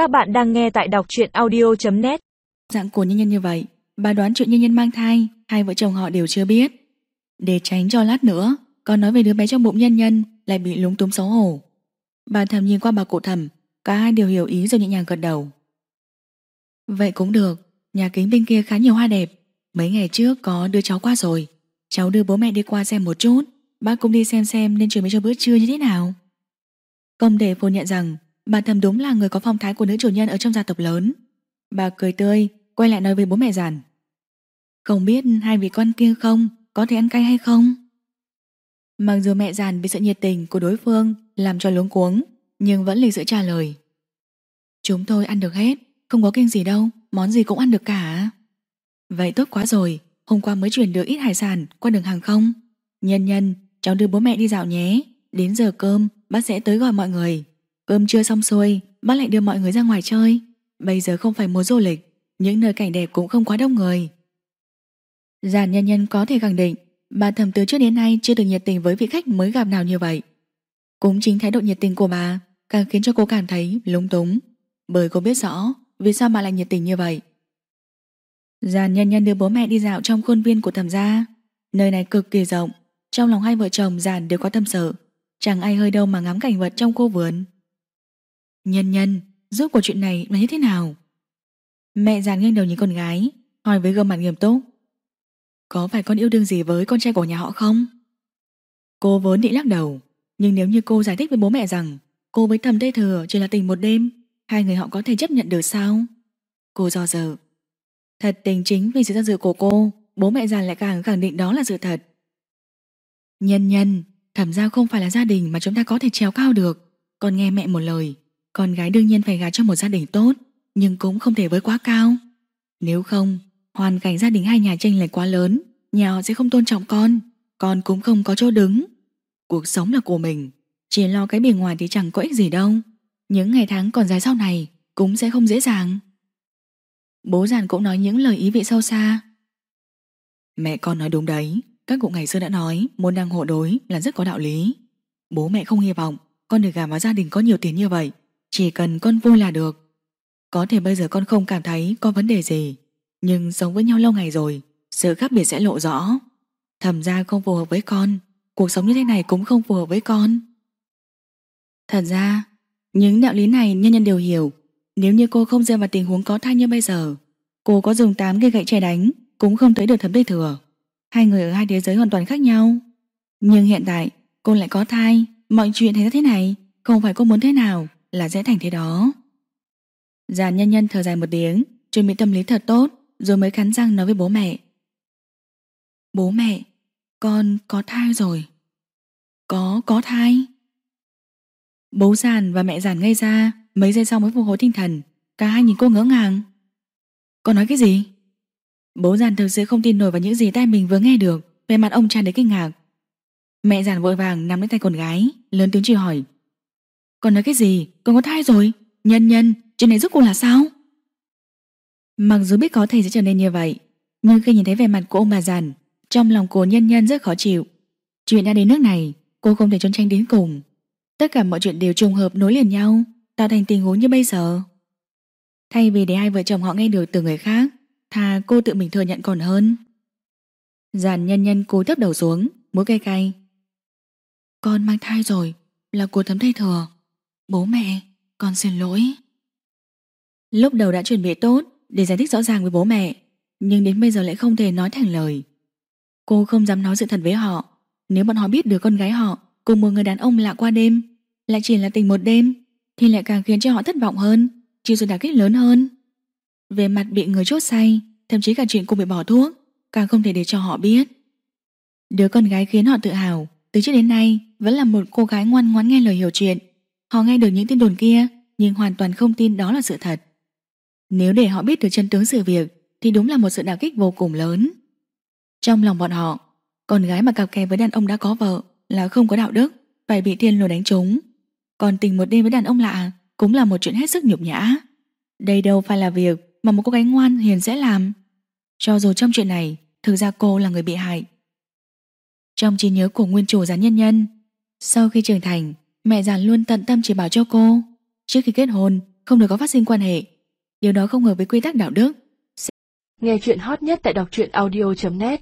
Các bạn đang nghe tại đọc truyện audio.net Dạng của nhân nhân như vậy, Bà đoán chuyện nhân nhân mang thai, Hai vợ chồng họ đều chưa biết. Để tránh cho lát nữa Còn nói về đứa bé trong bụng nhân nhân Lại bị lúng túng xấu hổ. Bà thầm nhìn qua bà cụ thầm, Cả hai đều hiểu ý rồi nhẹ nhàng gật đầu. Vậy cũng được, Nhà kính bên kia khá nhiều hoa đẹp. Mấy ngày trước có đưa cháu qua rồi. Cháu đưa bố mẹ đi qua xem một chút. Bác cũng đi xem xem nên chuẩn bị cho bữa trưa như thế nào. Công đề phủ nhận rằng Bà thầm đúng là người có phong thái của nữ chủ nhân Ở trong gia tộc lớn. Bà cười tươi, Quay lại nói với bố mẹ giản Không biết hai vị con kia không, Có thể ăn cay hay không? Mặc dù mẹ giản bị sự nhiệt tình của đối phương Làm cho luống cuống, Nhưng vẫn lịch sự trả lời, Chúng tôi ăn được hết, Không có kinh gì đâu, Món gì cũng ăn được cả. Vậy tốt quá rồi, Hôm qua mới chuyển được ít hải sản qua đường hàng không. Nhân nhân, Cháu đưa bố mẹ đi dạo nhé, Đến giờ cơm, bác sẽ tới gọi mọi người. Cơm chưa xong xuôi Bác lại đưa mọi người ra ngoài chơi. Bây giờ không phải mùa du lịch, Những nơi cảnh đẹp cũng không quá đông người. Giàn nhân nhân có thể khẳng định, Bà thầm từ trước đến nay chưa từng nhiệt tình với vị khách mới gặp nào như vậy. Cũng chính thái độ nhiệt tình của bà Càng khiến cho cô cảm thấy lúng túng, Bởi cô biết rõ Vì sao bà lại nhiệt tình như vậy. Giàn nhân nhân đưa bố mẹ đi dạo trong khuôn viên của thẩm gia. Nơi này cực kỳ rộng, Trong lòng hai vợ chồng giàn đều có tâm sự. Chẳng ai hơi đâu mà ngắm cảnh vật trong cô vườn. Nhân nhân, Rốt cuộc chuyện này là như thế nào? Mẹ giàn nghiêng đầu nhìn con gái, Hỏi với gương mặt nghiêm túc. Có phải con yêu đương gì với con trai của nhà họ không? Cô vốn định lắc đầu, Nhưng nếu như cô giải thích với bố mẹ rằng Cô với thầm tây thừa chỉ là tình một đêm, Hai người họ có thể chấp nhận được sao? Cô do dự. Thật tình chính vì sự do dự của cô, Bố mẹ già lại càng khẳng định đó là sự thật. Nhân nhân Thẩm ra không phải là gia đình mà chúng ta có thể trèo cao được. Con nghe mẹ một lời. Con gái đương nhiên phải gả cho một gia đình tốt, Nhưng cũng không thể với quá cao. Nếu không, Hoàn cảnh gia đình hai nhà tranh lệch quá lớn, Nhà họ sẽ không tôn trọng con Con cũng không có chỗ đứng. Cuộc sống là của mình, Chỉ lo cái bề ngoài thì chẳng có ích gì đâu. Những ngày tháng còn dài sau này Cũng sẽ không dễ dàng. Bố giàn cũng nói những lời ý vị sâu xa. Mẹ con nói đúng đấy, Các cụ ngày xưa đã nói Môn đăng hộ đối là rất có đạo lý. Bố mẹ không hy vọng Con được gả vào gia đình có nhiều tiền như vậy chỉ cần con vui là được. Có thể bây giờ con không cảm thấy có vấn đề gì, Nhưng sống với nhau lâu ngày rồi, Sự khác biệt sẽ lộ rõ. Thầm ra không phù hợp với con, Cuộc sống như thế này cũng không phù hợp với con. Thật ra, Những đạo lý này nhân nhân đều hiểu. Nếu như cô không rơi vào tình huống có thai như bây giờ, Cô có dùng 8 cây gậy trẻ đánh Cũng không tới được thấm tây thừa. Hai người ở hai thế giới hoàn toàn khác nhau. Nhưng hiện tại, cô lại có thai, Mọi chuyện thành ra thế này, Không phải cô muốn thế nào là sẽ thành thế đó. Giàn nhân nhân thở dài một tiếng Chuẩn bị tâm lý thật tốt Rồi mới cắn răng nói với bố mẹ. Bố mẹ Con có thai rồi. Có, có thai. Bố giàn và mẹ giàn ngây ra Mấy giây sau mới phục hồi tinh thần Cả hai nhìn cô ngỡ ngàng. Con nói cái gì? Bố giàn thực sự không tin nổi vào những gì tai mình vừa nghe được Về mặt ông tràn đầy kinh ngạc. Mẹ giàn vội vàng nắm lấy tay con gái Lớn tiếng chỉ hỏi. Con nói cái gì con có thai rồi Nhân nhân chuyện này giúp cô là sao Mặc dù biết có thể sẽ trở nên như vậy Nhưng khi nhìn thấy vẻ mặt của ông bà giàn Trong lòng cô nhân nhân rất khó chịu Chuyện đã đến nước này Cô không thể trốn tranh đến cùng Tất cả mọi chuyện đều trùng hợp nối liền nhau tạo thành tình huống như bây giờ. Thay vì để hai vợ chồng họ nghe được từ người khác, thà cô tự mình thừa nhận còn hơn. Giàn nhân nhân cúi thấp đầu xuống, mũi cay cay. Con mang thai rồi, là cô thấm thay thừa. Bố mẹ, con xin lỗi. Lúc đầu đã chuẩn bị tốt để giải thích rõ ràng với bố mẹ, nhưng đến bây giờ lại không thể nói thành lời. Cô không dám nói sự thật với họ. Nếu bọn họ biết được con gái họ cùng một người đàn ông lạ qua đêm, lại chỉ là tình một đêm, thì lại càng khiến cho họ thất vọng hơn, chịu sự đả kích lớn hơn. Về mặt bị người chốt say, thậm chí cả chuyện cô bị bỏ thuốc, càng không thể để cho họ biết. Đứa con gái khiến họ tự hào, từ trước đến nay vẫn là một cô gái ngoan ngoãn nghe lời hiểu chuyện. Họ nghe được những tin đồn kia, nhưng hoàn toàn không tin đó là sự thật. Nếu để họ biết được chân tướng sự việc, thì đúng là một sự đả kích vô cùng lớn. Trong lòng bọn họ, con gái mà cặp kè với đàn ông đã có vợ là không có đạo đức, phải bị thiên lừa đánh trúng. Còn tình một đêm với đàn ông lạ Cũng là một chuyện hết sức nhục nhã Đây đâu phải là việc mà một cô gái ngoan hiền sẽ làm Cho dù trong chuyện này Thực ra cô là người bị hại Trong trí nhớ của nguyên chủ gián nhân nhân Sau khi trưởng thành Mẹ giàn luôn tận tâm chỉ bảo cho cô Trước khi kết hôn, không được có phát sinh quan hệ. Điều đó không hợp với quy tắc đạo đức. Nghe chuyện hot nhất tại đọc truyện audio.net